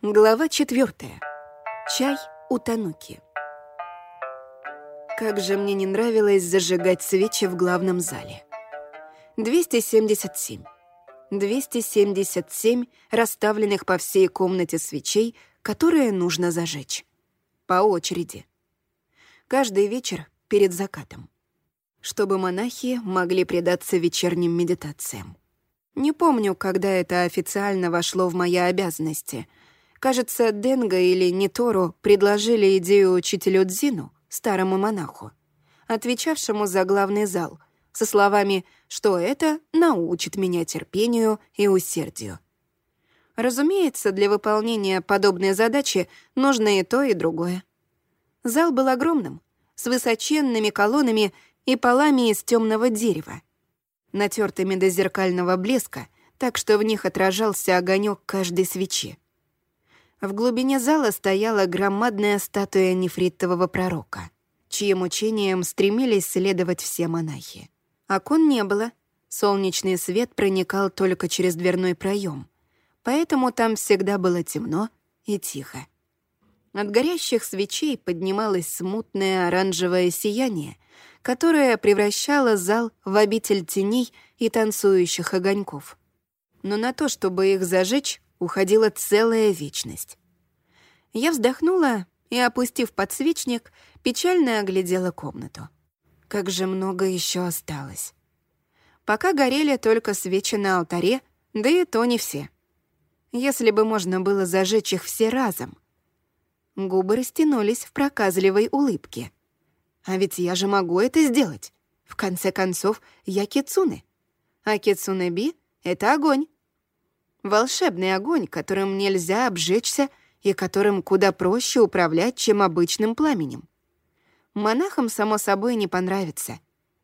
Глава четвертая. Чай у Тануки. Как же мне не нравилось зажигать свечи в главном зале. 277. 277 расставленных по всей комнате свечей, которые нужно зажечь. По очереди. Каждый вечер перед закатом. Чтобы монахи могли предаться вечерним медитациям. Не помню, когда это официально вошло в мои обязанности — Кажется, Денга или Нитору предложили идею учителю Дзину, старому монаху, отвечавшему за главный зал, со словами, что это научит меня терпению и усердию. Разумеется, для выполнения подобной задачи нужно и то, и другое. Зал был огромным, с высоченными колоннами и полами из темного дерева, натертыми до зеркального блеска, так что в них отражался огонек каждой свечи. В глубине зала стояла громадная статуя нефритового пророка, чьим учением стремились следовать все монахи. Окон не было, солнечный свет проникал только через дверной проем, поэтому там всегда было темно и тихо. От горящих свечей поднималось смутное оранжевое сияние, которое превращало зал в обитель теней и танцующих огоньков. Но на то, чтобы их зажечь, уходила целая вечность. Я вздохнула и, опустив подсвечник, печально оглядела комнату. Как же много еще осталось. Пока горели только свечи на алтаре, да и то не все. Если бы можно было зажечь их все разом. Губы растянулись в проказливой улыбке. А ведь я же могу это сделать. В конце концов, я кицуны. А кицуне-би — это огонь. Волшебный огонь, которым нельзя обжечься и которым куда проще управлять, чем обычным пламенем. Монахам, само собой, не понравится.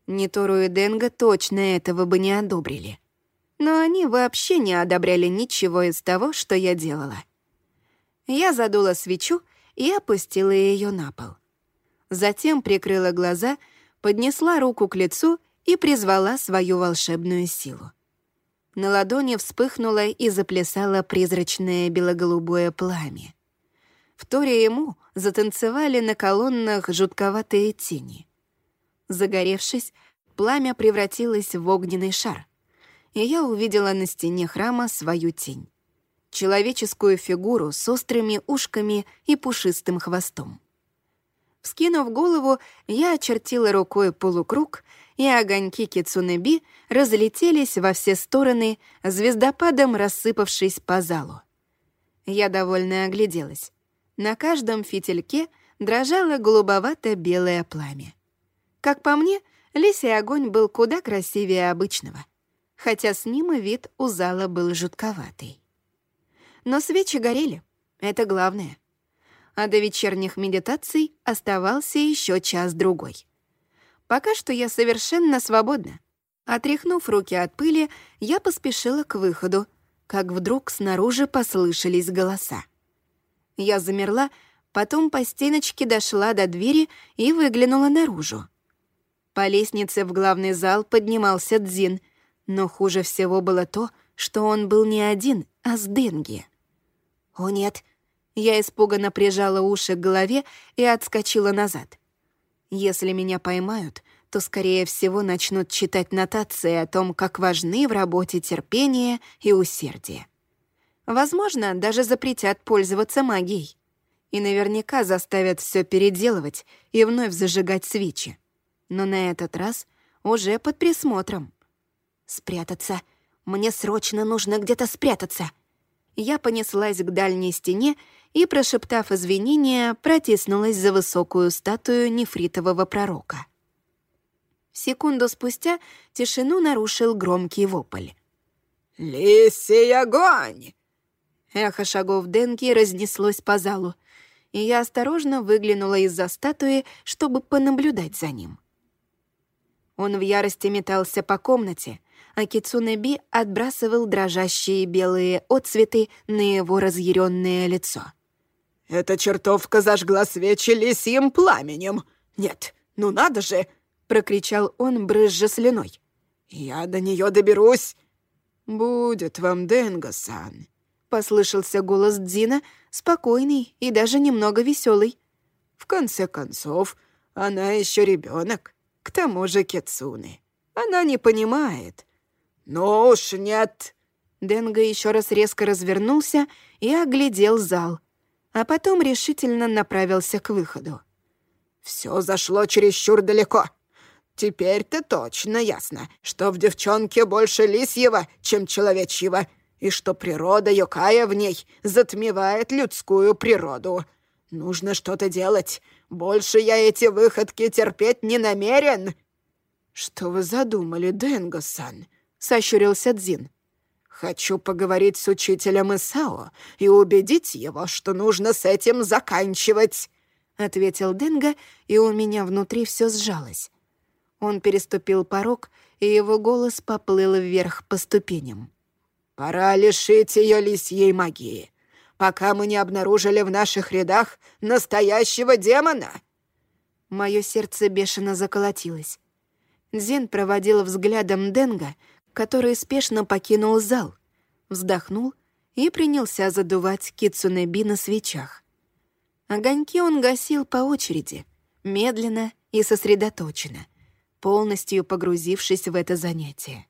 Нитору и Денга точно этого бы не одобрили. Но они вообще не одобряли ничего из того, что я делала. Я задула свечу и опустила ее на пол. Затем прикрыла глаза, поднесла руку к лицу и призвала свою волшебную силу. На ладони вспыхнуло и заплясало призрачное белоголубое пламя. Вторя ему затанцевали на колоннах жутковатые тени. Загоревшись, пламя превратилось в огненный шар, и я увидела на стене храма свою тень. Человеческую фигуру с острыми ушками и пушистым хвостом. Вскинув голову, я очертила рукой полукруг — и огоньки Кицунеби разлетелись во все стороны, звездопадом рассыпавшись по залу. Я довольно огляделась. На каждом фитильке дрожало голубовато-белое пламя. Как по мне, лисий огонь был куда красивее обычного, хотя с ним и вид у зала был жутковатый. Но свечи горели, это главное. А до вечерних медитаций оставался еще час-другой. Пока что я совершенно свободна. Отряхнув руки от пыли, я поспешила к выходу, как вдруг снаружи послышались голоса. Я замерла, потом по стеночке дошла до двери и выглянула наружу. По лестнице в главный зал поднимался Дзин, но хуже всего было то, что он был не один, а с Денги. «О нет!» Я испуганно прижала уши к голове и отскочила назад — если меня поймают, то, скорее всего, начнут читать нотации о том, как важны в работе терпение и усердие. Возможно, даже запретят пользоваться магией. И наверняка заставят все переделывать и вновь зажигать свечи. Но на этот раз уже под присмотром. «Спрятаться. Мне срочно нужно где-то спрятаться». Я понеслась к дальней стене и, прошептав извинения, протиснулась за высокую статую нефритового пророка. Секунду спустя тишину нарушил громкий вопль. «Лисий огонь!» Эхо шагов Денки разнеслось по залу, и я осторожно выглянула из-за статуи, чтобы понаблюдать за ним. Он в ярости метался по комнате, а Кицунеби отбрасывал дрожащие белые отцветы на его разъяренное лицо. «Эта чертовка зажгла свечи лисьим пламенем! Нет, ну надо же!» — прокричал он, брызжа слюной. «Я до нее доберусь!» «Будет вам, Денго-сан!» — послышался голос Дзина, спокойный и даже немного веселый. «В конце концов, она еще ребенок, к тому же Кицуны. Она не понимает». «Ну уж нет!» Денга еще раз резко развернулся и оглядел зал, а потом решительно направился к выходу. «Все зашло чересчур далеко. Теперь-то точно ясно, что в девчонке больше лисьего, чем человечьего, и что природа Йокая в ней затмевает людскую природу. Нужно что-то делать. Больше я эти выходки терпеть не намерен». «Что вы задумали, Дэнго-сан?» — сощурился Дзин. «Хочу поговорить с учителем Исао и убедить его, что нужно с этим заканчивать», — ответил Дэнго, и у меня внутри все сжалось. Он переступил порог, и его голос поплыл вверх по ступеням. «Пора лишить ее лисьей магии, пока мы не обнаружили в наших рядах настоящего демона!» Мое сердце бешено заколотилось. Зен проводил взглядом Денга, который спешно покинул зал, вздохнул и принялся задувать кицунеби на свечах. Огоньки он гасил по очереди, медленно и сосредоточенно, полностью погрузившись в это занятие.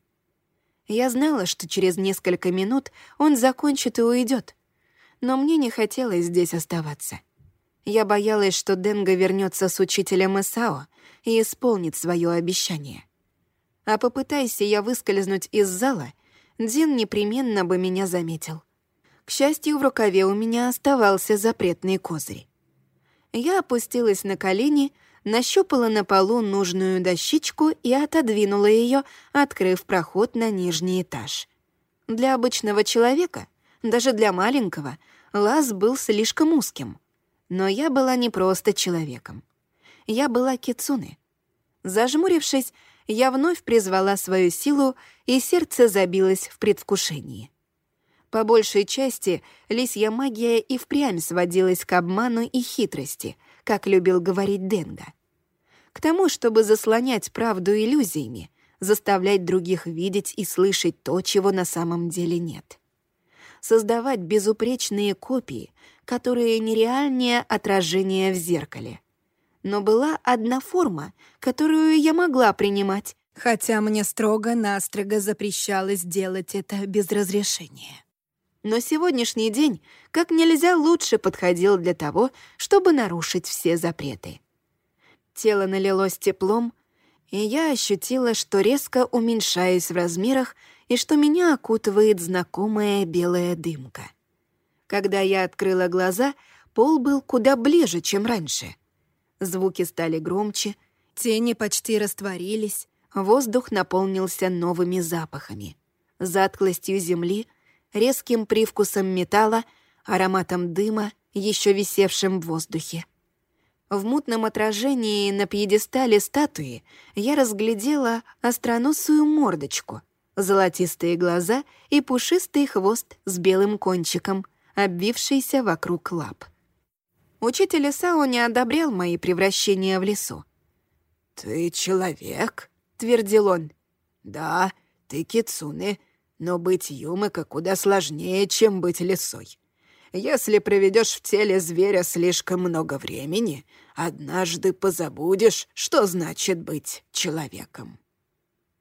Я знала, что через несколько минут он закончит и уйдет, но мне не хотелось здесь оставаться. Я боялась, что Денга вернется с учителем Исао и исполнит свое обещание. А попытайся я выскользнуть из зала, Дин непременно бы меня заметил. К счастью, в рукаве у меня оставался запретный козырь. Я опустилась на колени нащупала на полу нужную дощечку и отодвинула ее, открыв проход на нижний этаж. Для обычного человека, даже для маленького, лаз был слишком узким. Но я была не просто человеком. Я была кицуны. Зажмурившись, я вновь призвала свою силу, и сердце забилось в предвкушении. По большей части лисья магия и впрямь сводилась к обману и хитрости, как любил говорить Денга. К тому, чтобы заслонять правду иллюзиями, заставлять других видеть и слышать то, чего на самом деле нет. Создавать безупречные копии, которые нереальнее отражения в зеркале. Но была одна форма, которую я могла принимать, хотя мне строго-настрого запрещалось делать это без разрешения. Но сегодняшний день как нельзя лучше подходил для того, чтобы нарушить все запреты. Тело налилось теплом, и я ощутила, что резко уменьшаюсь в размерах и что меня окутывает знакомая белая дымка. Когда я открыла глаза, пол был куда ближе, чем раньше. Звуки стали громче, тени почти растворились, воздух наполнился новыми запахами. Затклостью земли — резким привкусом металла, ароматом дыма, еще висевшим в воздухе. В мутном отражении на пьедестале статуи я разглядела остроносую мордочку, золотистые глаза и пушистый хвост с белым кончиком, обвившийся вокруг лап. Учитель Исао не одобрял мои превращения в лесу. «Ты человек?» — твердил он. «Да, ты кицуне, но быть Юмыка куда сложнее, чем быть лисой. Если проведешь в теле зверя слишком много времени, однажды позабудешь, что значит быть человеком.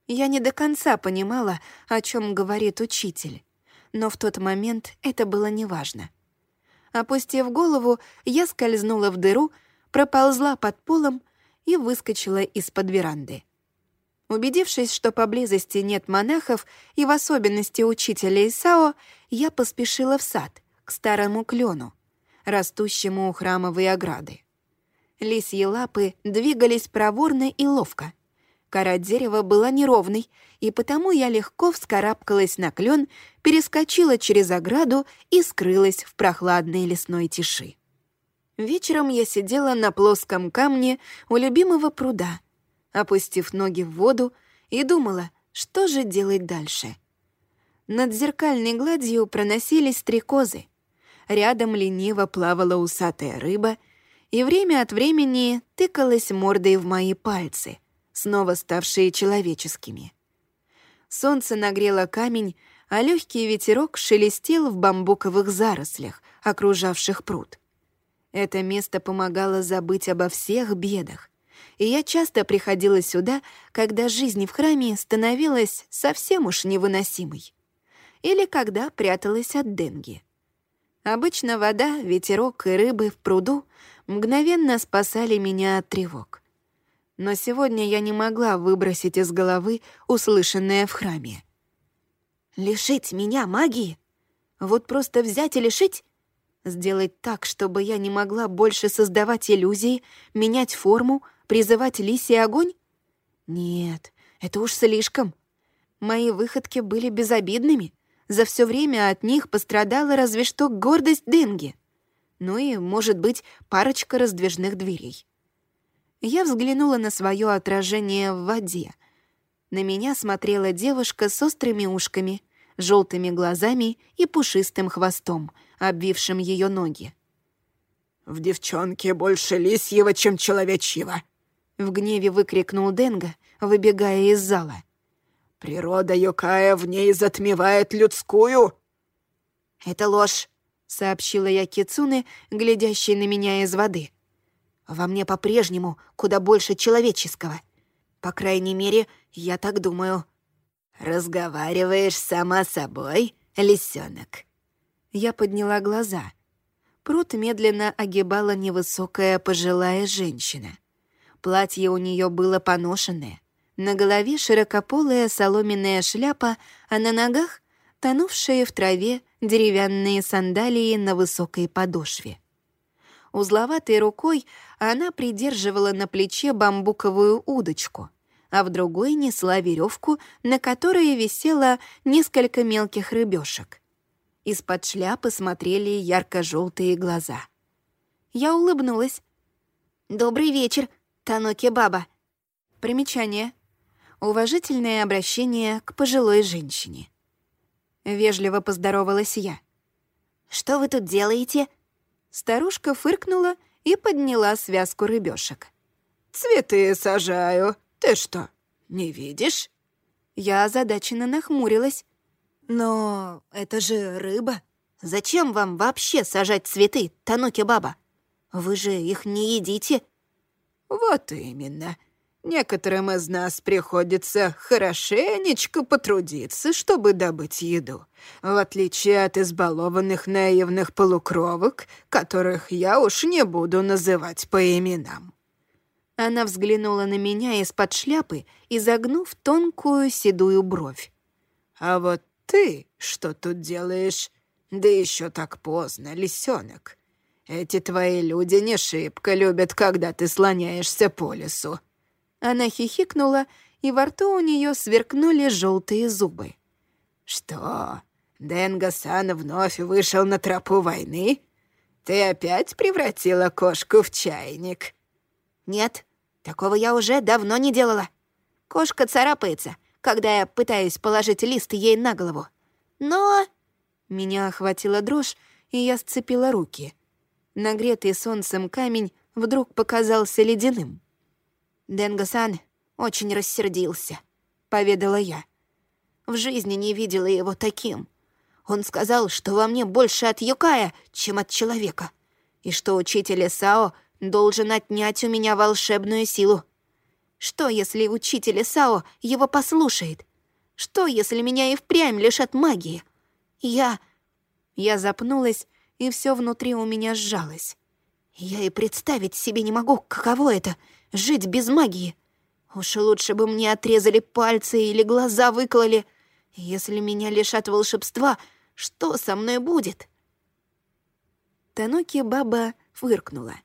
Я не до конца понимала, о чем говорит учитель, но в тот момент это было неважно. Опустив голову, я скользнула в дыру, проползла под полом и выскочила из-под веранды. Убедившись, что поблизости нет монахов, и в особенности учителя Исао, я поспешила в сад, к старому клену, растущему у храмовой ограды. Лисьи лапы двигались проворно и ловко. Кора дерева была неровной, и потому я легко вскарабкалась на клен, перескочила через ограду и скрылась в прохладной лесной тиши. Вечером я сидела на плоском камне у любимого пруда — опустив ноги в воду, и думала, что же делать дальше. Над зеркальной гладью проносились стрекозы. Рядом лениво плавала усатая рыба, и время от времени тыкалась мордой в мои пальцы, снова ставшие человеческими. Солнце нагрело камень, а легкий ветерок шелестел в бамбуковых зарослях, окружавших пруд. Это место помогало забыть обо всех бедах, и я часто приходила сюда, когда жизнь в храме становилась совсем уж невыносимой. Или когда пряталась от денги. Обычно вода, ветерок и рыбы в пруду мгновенно спасали меня от тревог. Но сегодня я не могла выбросить из головы услышанное в храме. «Лишить меня магии? Вот просто взять и лишить?» Сделать так, чтобы я не могла больше создавать иллюзии, менять форму, призывать лисий огонь? Нет, это уж слишком. Мои выходки были безобидными. За все время от них пострадала разве что гордость Денги. Ну и, может быть, парочка раздвижных дверей. Я взглянула на свое отражение в воде. На меня смотрела девушка с острыми ушками, желтыми глазами и пушистым хвостом, обвившим ее ноги. «В девчонке больше лисьего, чем человечьего!» В гневе выкрикнул Денга, выбегая из зала. «Природа Йокая в ней затмевает людскую!» «Это ложь», — сообщила я Кицуне, глядящей на меня из воды. «Во мне по-прежнему куда больше человеческого. По крайней мере, я так думаю». «Разговариваешь сама собой, лисенок?» Я подняла глаза. Пруд медленно огибала невысокая пожилая женщина. Платье у нее было поношенное. На голове широкополая соломенная шляпа, а на ногах — тонувшие в траве деревянные сандалии на высокой подошве. Узловатой рукой она придерживала на плече бамбуковую удочку, а в другой несла веревку, на которой висело несколько мелких рыбешек. Из-под шляпы смотрели ярко-желтые глаза. Я улыбнулась. «Добрый вечер, Таноки Баба». Примечание. Уважительное обращение к пожилой женщине. Вежливо поздоровалась я. «Что вы тут делаете?» Старушка фыркнула и подняла связку рыбешек. «Цветы сажаю. Ты что, не видишь?» Я озадаченно нахмурилась. «Но это же рыба. Зачем вам вообще сажать цветы, Таноки-баба? Вы же их не едите». «Вот именно. Некоторым из нас приходится хорошенечко потрудиться, чтобы добыть еду, в отличие от избалованных наивных полукровок, которых я уж не буду называть по именам». Она взглянула на меня из-под шляпы, изогнув тонкую седую бровь. «А вот ты что тут делаешь? Да еще так поздно, лисенок. Эти твои люди не шибко любят, когда ты слоняешься по лесу». Она хихикнула, и во рту у нее сверкнули желтые зубы. «Что, Денга-сан вновь вышел на тропу войны? Ты опять превратила кошку в чайник?» «Нет, такого я уже давно не делала. Кошка царапается, когда я пытаюсь положить лист ей на голову. Но...» Меня охватила дрожь, и я сцепила руки — Нагретый солнцем камень вдруг показался ледяным. «Денго-сан очень рассердился», — поведала я. «В жизни не видела его таким. Он сказал, что во мне больше от Юкая, чем от человека, и что учитель Сао должен отнять у меня волшебную силу. Что, если учитель Сао его послушает? Что, если меня и впрямь лишат магии? Я...» Я запнулась и все внутри у меня сжалось. Я и представить себе не могу, каково это — жить без магии. Уж лучше бы мне отрезали пальцы или глаза выклали. Если меня лишат волшебства, что со мной будет?» Таноки баба фыркнула.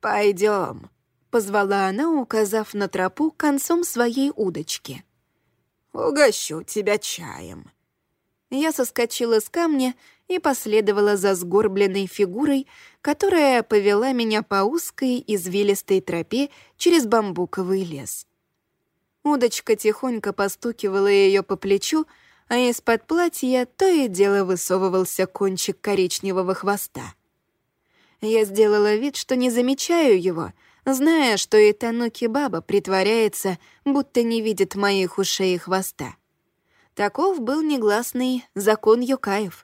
Пойдем, позвала она, указав на тропу концом своей удочки. «Угощу тебя чаем». Я соскочила с камня и последовала за сгорбленной фигурой, которая повела меня по узкой извилистой тропе через бамбуковый лес. Удочка тихонько постукивала ее по плечу, а из-под платья то и дело высовывался кончик коричневого хвоста. Я сделала вид, что не замечаю его, зная, что и Тануки Баба притворяется, будто не видит моих ушей и хвоста. Таков был негласный закон юкаев.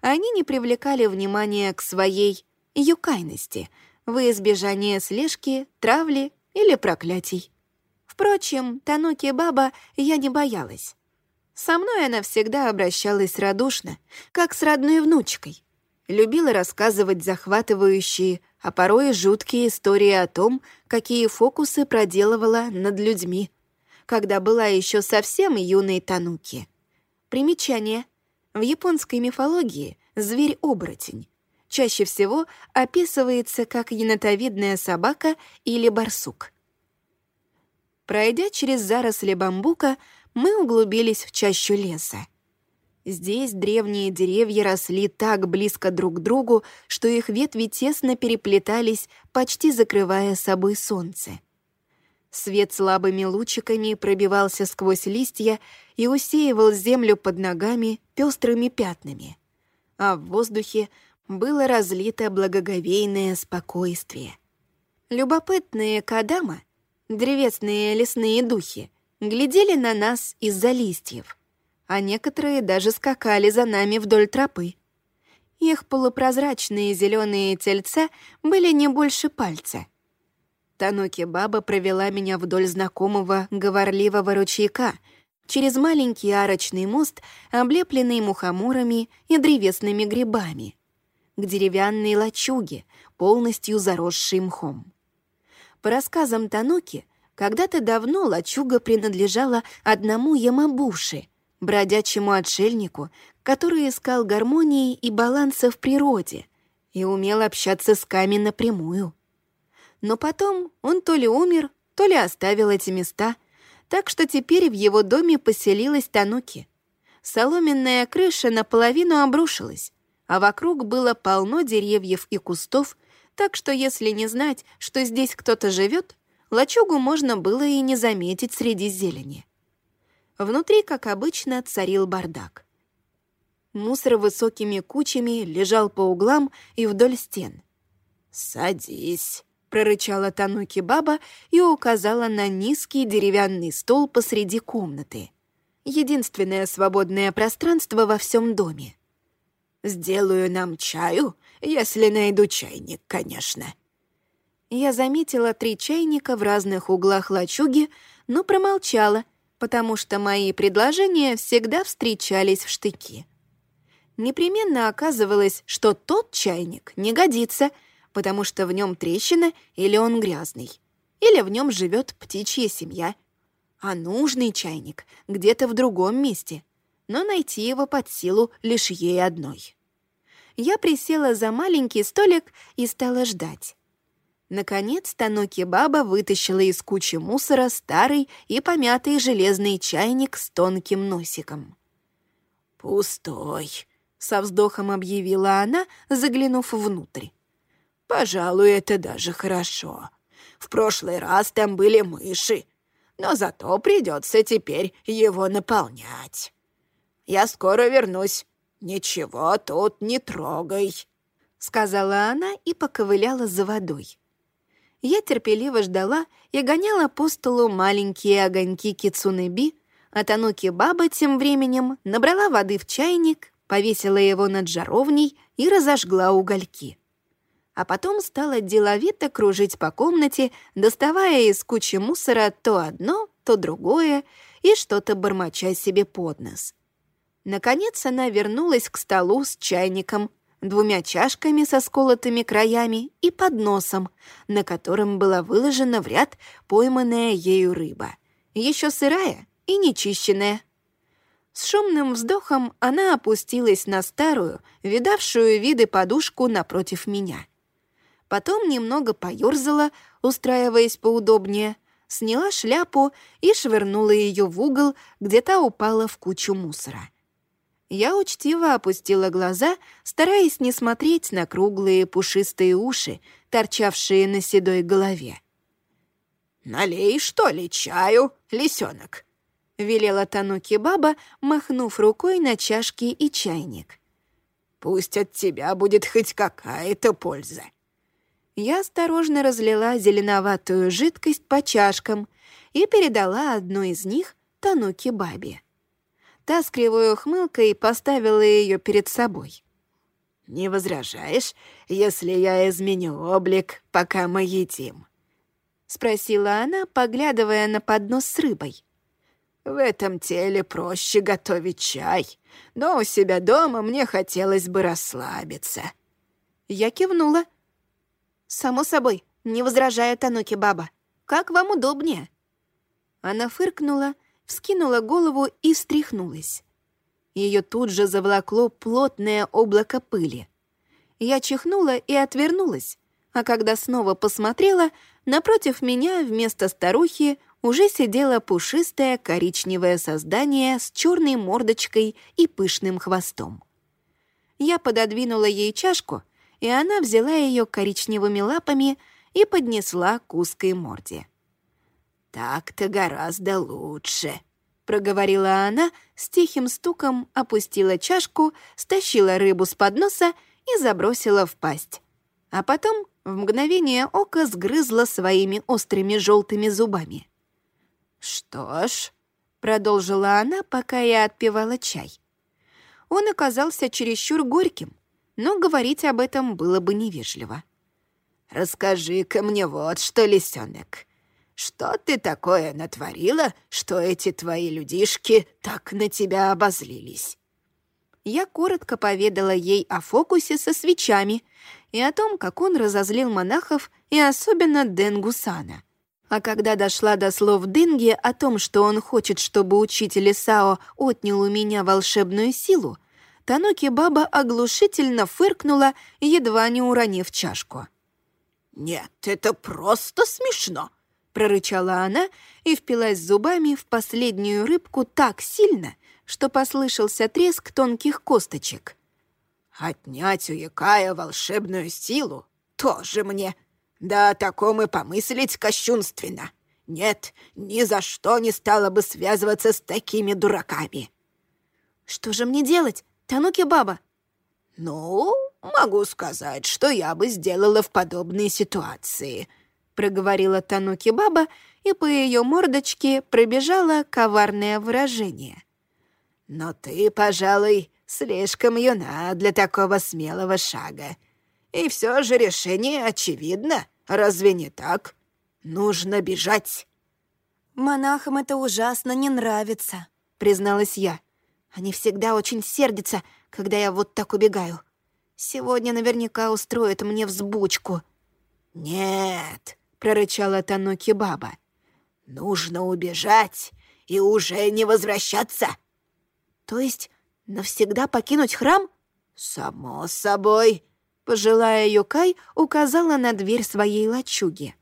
Они не привлекали внимания к своей юкайности во избежание слежки, травли или проклятий. Впрочем, Тануки Баба я не боялась. Со мной она всегда обращалась радушно, как с родной внучкой. Любила рассказывать захватывающие, а порой жуткие истории о том, какие фокусы проделывала над людьми, когда была еще совсем юной Тануки. Примечание. В японской мифологии зверь-оборотень чаще всего описывается как енотовидная собака или барсук. Пройдя через заросли бамбука, мы углубились в чащу леса. Здесь древние деревья росли так близко друг к другу, что их ветви тесно переплетались, почти закрывая собой солнце. Свет слабыми лучиками пробивался сквозь листья и усеивал землю под ногами пестрыми пятнами. А в воздухе было разлито благоговейное спокойствие. Любопытные кадама, древесные лесные духи, глядели на нас из-за листьев, а некоторые даже скакали за нами вдоль тропы. Их полупрозрачные зеленые тельца были не больше пальца — Тануки баба провела меня вдоль знакомого говорливого ручейка, через маленький арочный мост, облепленный мухоморами и древесными грибами, к деревянной лачуге, полностью заросшей мхом. По рассказам Тануки, когда-то давно лачуга принадлежала одному Ямабуши, бродячему отшельнику, который искал гармонии и баланса в природе и умел общаться с Ками напрямую. Но потом он то ли умер, то ли оставил эти места, так что теперь в его доме поселилась Тануки. Соломенная крыша наполовину обрушилась, а вокруг было полно деревьев и кустов, так что если не знать, что здесь кто-то живет, лачугу можно было и не заметить среди зелени. Внутри, как обычно, царил бардак. Мусор высокими кучами лежал по углам и вдоль стен. «Садись», прорычала Тануки баба и указала на низкий деревянный стол посреди комнаты. Единственное свободное пространство во всем доме. «Сделаю нам чаю, если найду чайник, конечно». Я заметила три чайника в разных углах лачуги, но промолчала, потому что мои предложения всегда встречались в штыки. Непременно оказывалось, что тот чайник не годится — потому что в нем трещина или он грязный, или в нем живет птичья семья. А нужный чайник где-то в другом месте, но найти его под силу лишь ей одной. Я присела за маленький столик и стала ждать. Наконец Таноки Баба вытащила из кучи мусора старый и помятый железный чайник с тонким носиком. «Пустой», — со вздохом объявила она, заглянув внутрь. Пожалуй, это даже хорошо. В прошлый раз там были мыши, но зато придется теперь его наполнять. Я скоро вернусь. Ничего тут не трогай», — сказала она и поковыляла за водой. Я терпеливо ждала и гоняла по столу маленькие огоньки кицунеби, а Тануки Баба тем временем набрала воды в чайник, повесила его над жаровней и разожгла угольки а потом стала деловито кружить по комнате, доставая из кучи мусора то одно, то другое и что-то бормоча себе под нос. Наконец она вернулась к столу с чайником, двумя чашками со сколотыми краями и подносом, на котором была выложена в ряд пойманная ею рыба, еще сырая и нечищенная. С шумным вздохом она опустилась на старую, видавшую виды подушку напротив меня — Потом немного поёрзала, устраиваясь поудобнее, сняла шляпу и швырнула ее в угол, где та упала в кучу мусора. Я учтиво опустила глаза, стараясь не смотреть на круглые пушистые уши, торчавшие на седой голове. «Налей, что ли, чаю, лисенок?» — велела Тануки баба, махнув рукой на чашки и чайник. «Пусть от тебя будет хоть какая-то польза» я осторожно разлила зеленоватую жидкость по чашкам и передала одну из них Тануки Бабе. Та с кривой ухмылкой поставила ее перед собой. «Не возражаешь, если я изменю облик, пока мы едим?» — спросила она, поглядывая на поднос с рыбой. «В этом теле проще готовить чай, но у себя дома мне хотелось бы расслабиться». Я кивнула. «Само собой, не возражая Тануки баба. Как вам удобнее?» Она фыркнула, вскинула голову и встряхнулась. Ее тут же заволокло плотное облако пыли. Я чихнула и отвернулась, а когда снова посмотрела, напротив меня вместо старухи уже сидело пушистое коричневое создание с черной мордочкой и пышным хвостом. Я пододвинула ей чашку, и она взяла ее коричневыми лапами и поднесла к узкой морде. «Так-то гораздо лучше», — проговорила она, с тихим стуком опустила чашку, стащила рыбу с подноса и забросила в пасть. А потом в мгновение ока сгрызла своими острыми желтыми зубами. «Что ж», — продолжила она, пока я отпивала чай. Он оказался чересчур горьким, но говорить об этом было бы невежливо. «Расскажи-ка мне вот что, лисенок. Что ты такое натворила, что эти твои людишки так на тебя обозлились?» Я коротко поведала ей о фокусе со свечами и о том, как он разозлил монахов и особенно Денгусана. А когда дошла до слов Денги о том, что он хочет, чтобы учитель Исао отнял у меня волшебную силу, Тануки баба оглушительно фыркнула, едва не уронив чашку. «Нет, это просто смешно!» — прорычала она и впилась зубами в последнюю рыбку так сильно, что послышался треск тонких косточек. «Отнять у Якая волшебную силу тоже мне. Да о таком и помыслить кощунственно. Нет, ни за что не стала бы связываться с такими дураками». «Что же мне делать, Тануки-баба?» «Ну, могу сказать, что я бы сделала в подобной ситуации», — проговорила Тануки-баба, и по ее мордочке пробежало коварное выражение. «Но ты, пожалуй, слишком юна для такого смелого шага. И все же решение очевидно, разве не так? Нужно бежать». «Монахам это ужасно не нравится», — призналась я. «Они всегда очень сердятся, когда я вот так убегаю. Сегодня наверняка устроят мне взбучку». «Нет», прорычала Тануки баба. «Нужно убежать и уже не возвращаться!» «То есть навсегда покинуть храм?» «Само собой!» Пожилая Юкай указала на дверь своей лачуги.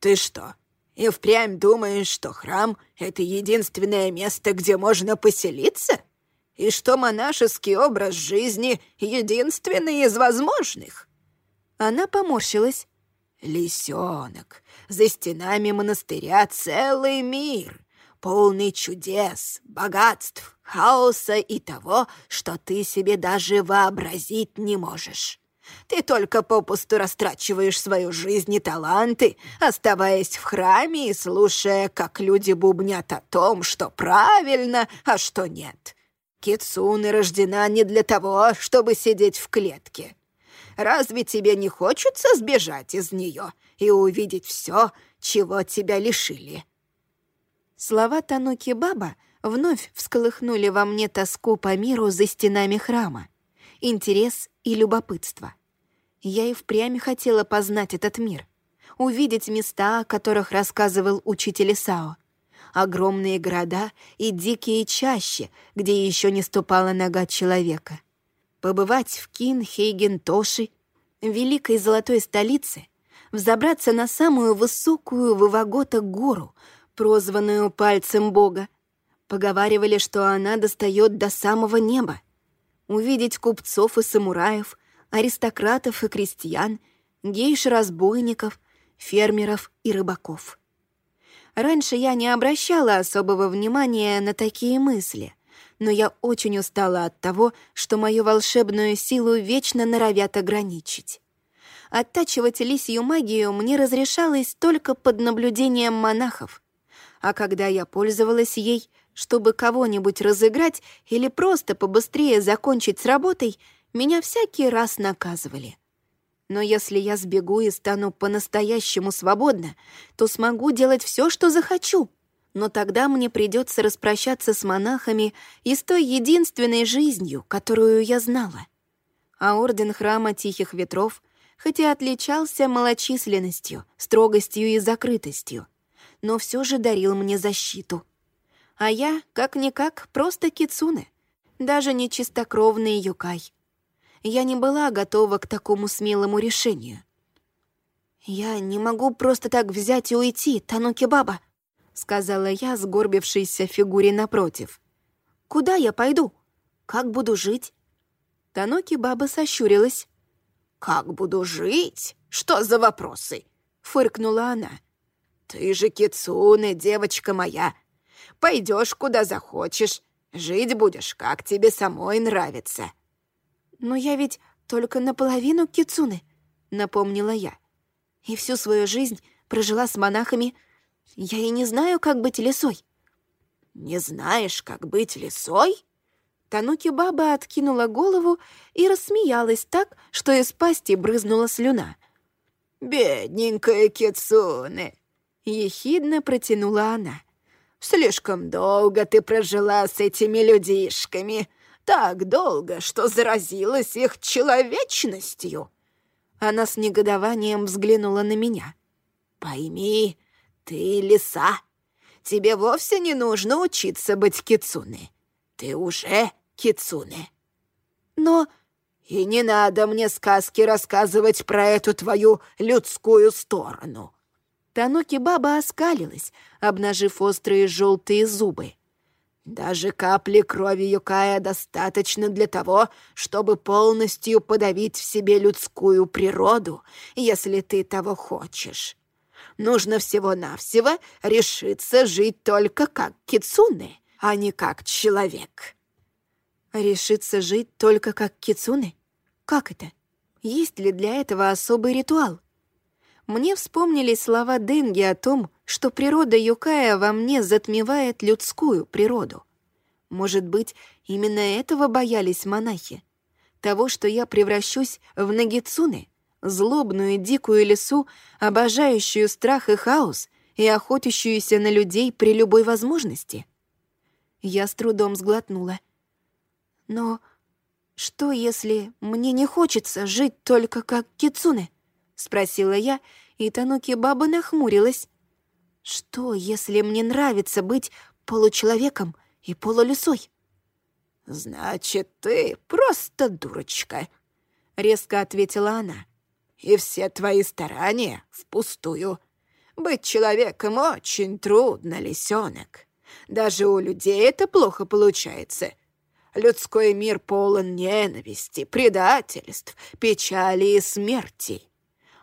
«Ты что, и впрямь думаешь, что храм — это единственное место, где можно поселиться? И что монашеский образ жизни — единственный из возможных?» Она поморщилась. Лисенок, за стенами монастыря целый мир, полный чудес, богатств, хаоса и того, что ты себе даже вообразить не можешь. Ты только попусту растрачиваешь свою жизнь и таланты, оставаясь в храме и слушая, как люди бубнят о том, что правильно, а что нет. Кицуны рождена не для того, чтобы сидеть в клетке. Разве тебе не хочется сбежать из нее и увидеть все, чего тебя лишили?» Слова Тануки Баба вновь всколыхнули во мне тоску по миру за стенами храма, интерес и любопытство. Я и впрямь хотела познать этот мир, увидеть места, о которых рассказывал учитель Исао, огромные города и дикие чащи, где еще не ступала нога человека — побывать в Кин, Хейген, Тоши, великой золотой столице, взобраться на самую высокую Вывагота гору, прозванную пальцем Бога. Поговаривали, что она достает до самого неба. Увидеть купцов и самураев, аристократов и крестьян, гейш-разбойников, фермеров и рыбаков. Раньше я не обращала особого внимания на такие мысли, но я очень устала от того, что мою волшебную силу вечно норовят ограничить. Оттачивать лисью магию мне разрешалось только под наблюдением монахов, а когда я пользовалась ей, Чтобы кого-нибудь разыграть или просто побыстрее закончить с работой, меня всякий раз наказывали. Но если я сбегу и стану по-настоящему свободна, то смогу делать все, что захочу. Но тогда мне придется распрощаться с монахами и с той единственной жизнью, которую я знала. А Орден Храма Тихих Ветров, хотя отличался малочисленностью, строгостью и закрытостью, но все же дарил мне защиту. А я, как-никак, просто кицуне, даже не чистокровный юкай я не была готова к такому смелому решению. «Я не могу просто так взять и уйти, Тануки-баба», — сказала я сгорбившейся фигуре напротив. «Куда я пойду? Как буду жить?» Тануки-баба сощурилась. «Как буду жить? Что за вопросы?» — фыркнула она. «Ты же Кицуне, девочка моя. Пойдешь куда захочешь, жить будешь, как тебе самой нравится. «Но я ведь только наполовину кицуны», — напомнила я. «И всю свою жизнь прожила с монахами. Я и не знаю, как быть лисой». «Не знаешь, как быть лисой?» Тануки-баба откинула голову и рассмеялась так, что из пасти брызнула слюна. «Бедненькая Кицуне!» — ехидно протянула она. «Слишком долго ты прожила с этими людишками так долго, что заразилась их человечностью». Она с негодованием взглянула на меня. «Пойми, ты лиса. Тебе вовсе не нужно учиться быть кицуне. Ты уже кицуне. Но и не надо мне сказки рассказывать про эту твою людскую сторону». Тануки-баба оскалилась, обнажив острые желтые зубы. Даже капли крови Юкая достаточно для того, чтобы полностью подавить в себе людскую природу, если ты того хочешь. Нужно всего-навсего решиться жить только как кицуне, а не как человек. Решиться жить только как кицуне? Как это? Есть ли для этого особый ритуал? Мне вспомнились слова Денги о том, что природа Юкая во мне затмевает людскую природу. Может быть, именно этого боялись монахи? Того, что я превращусь в Нагицуны, злобную дикую лису, обожающую страх и хаос и охотящуюся на людей при любой возможности? Я с трудом сглотнула. Но что, если мне не хочется жить только как кицуне? Спросила я, и Тануки Баба нахмурилась. Что, если мне нравится быть получеловеком и полулисой? «Значит, ты просто дурочка», — резко ответила она. «И все твои старания впустую. Быть человеком очень трудно, лисенок. Даже у людей это плохо получается. Людской мир полон ненависти, предательств, печали и смерти.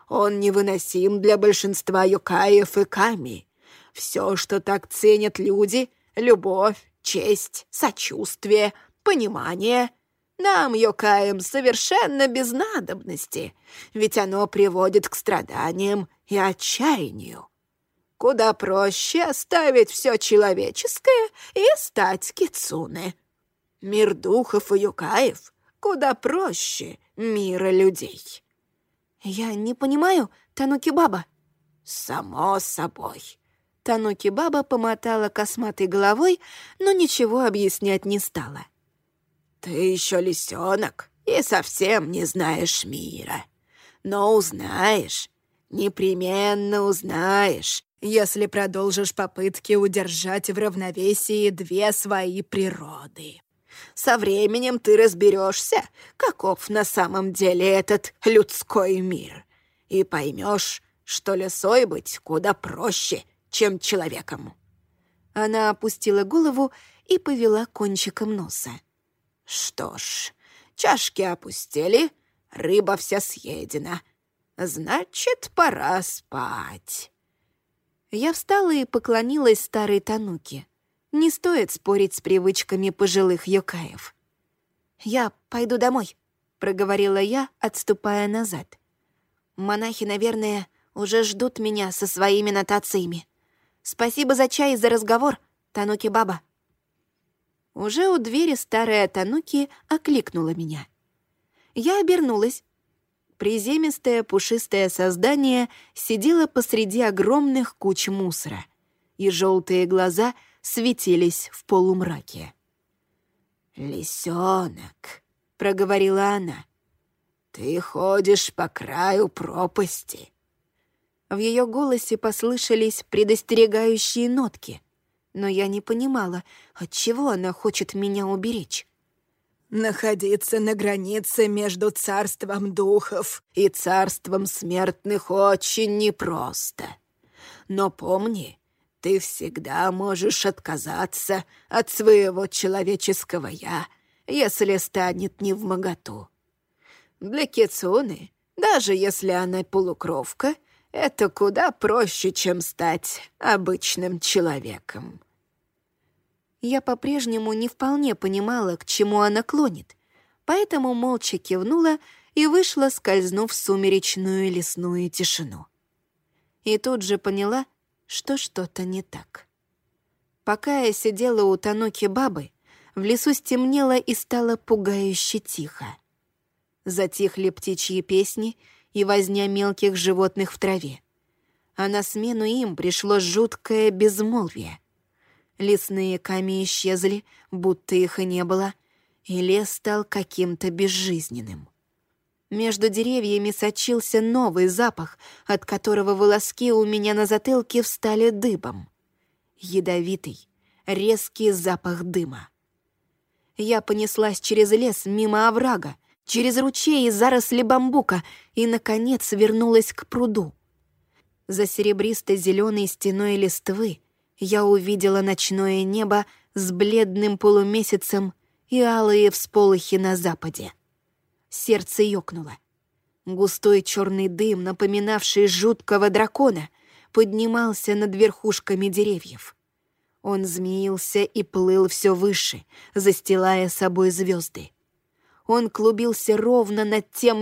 Он невыносим для большинства юкаев и ками. Все, что так ценят люди — любовь, честь, сочувствие, понимание — нам, Йокаем, совершенно без надобности, ведь оно приводит к страданиям и отчаянию. Куда проще оставить все человеческое и стать кицуне. Мир духов и юкаев куда проще мира людей. «Я не понимаю, Тануки-баба». «Само собой». Тануки-баба помотала косматой головой, но ничего объяснять не стала. «Ты еще лисенок и совсем не знаешь мира. Но узнаешь, непременно узнаешь, если продолжишь попытки удержать в равновесии две свои природы. Со временем ты разберешься, каков на самом деле этот людской мир, и поймешь, что лесой быть куда проще, чем человеком». Она опустила голову и повела кончиком носа. «Что ж, чашки опустили, рыба вся съедена. Значит, пора спать». Я встала и поклонилась старой Тануке. Не стоит спорить с привычками пожилых йокаев. «Я пойду домой», — проговорила я, отступая назад. «Монахи, наверное, уже ждут меня со своими нотациями. Спасибо за чай и за разговор, Тануки-баба». Уже у двери старая Тануки окликнула меня. Я обернулась. Приземистое пушистое создание сидело посреди огромных куч мусора, и желтые глаза светились в полумраке. «Лисенок», — проговорила она, — «ты ходишь по краю пропасти». В ее голосе послышались предостерегающие нотки, но я не понимала, от чего она хочет меня уберечь. Находиться на границе между царством духов и царством смертных очень непросто. Но помни, ты всегда можешь отказаться от своего человеческого «я», если станет не в моготу. Для Кицуны, даже если она полукровка, это куда проще, чем стать обычным человеком. Я по-прежнему не вполне понимала, к чему она клонит, поэтому молча кивнула и вышла, скользнув в сумеречную лесную тишину. И тут же поняла, что что-то не так. Пока я сидела у Таноки бабы, в лесу стемнело и стало пугающе тихо. Затихли птичьи песни и возня мелких животных в траве. А на смену им пришло жуткое безмолвие — Лесные камни исчезли, будто их и не было, и лес стал каким-то безжизненным. Между деревьями сочился новый запах, от которого волоски у меня на затылке встали дыбом. Ядовитый, резкий запах дыма. Я понеслась через лес мимо оврага, через ручей и заросли бамбука и, наконец, вернулась к пруду. За серебристо-зеленой стеной листвы я увидела ночное небо с бледным полумесяцем и алые всполохи на западе. Сердце ёкнуло. Густой черный дым, напоминавший жуткого дракона, поднимался над верхушками деревьев. Он змеился и плыл все выше, застилая собой звезды. Он клубился ровно над тем